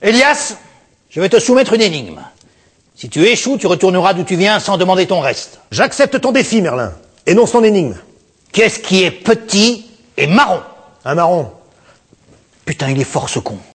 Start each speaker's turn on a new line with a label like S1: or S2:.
S1: Elias, je vais te soumettre une énigme. Si tu échoues, tu retourneras d'où tu viens sans demander ton reste.
S2: J'accepte ton défi, Merlin. Et non son énigme.
S1: Qu'est-ce qui est petit et marron?
S2: Un marron.
S1: Putain, il est fort ce con.